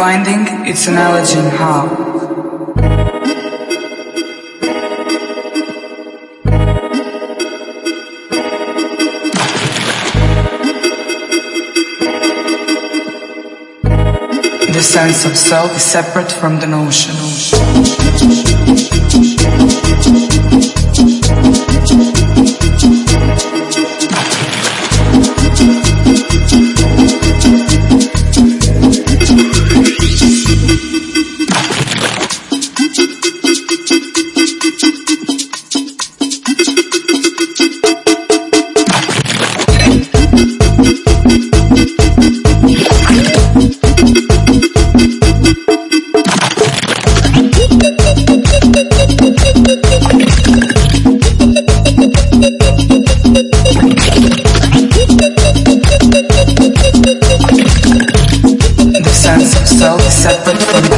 finding its analogy in how. The sense of self is separate from the notion. Separate from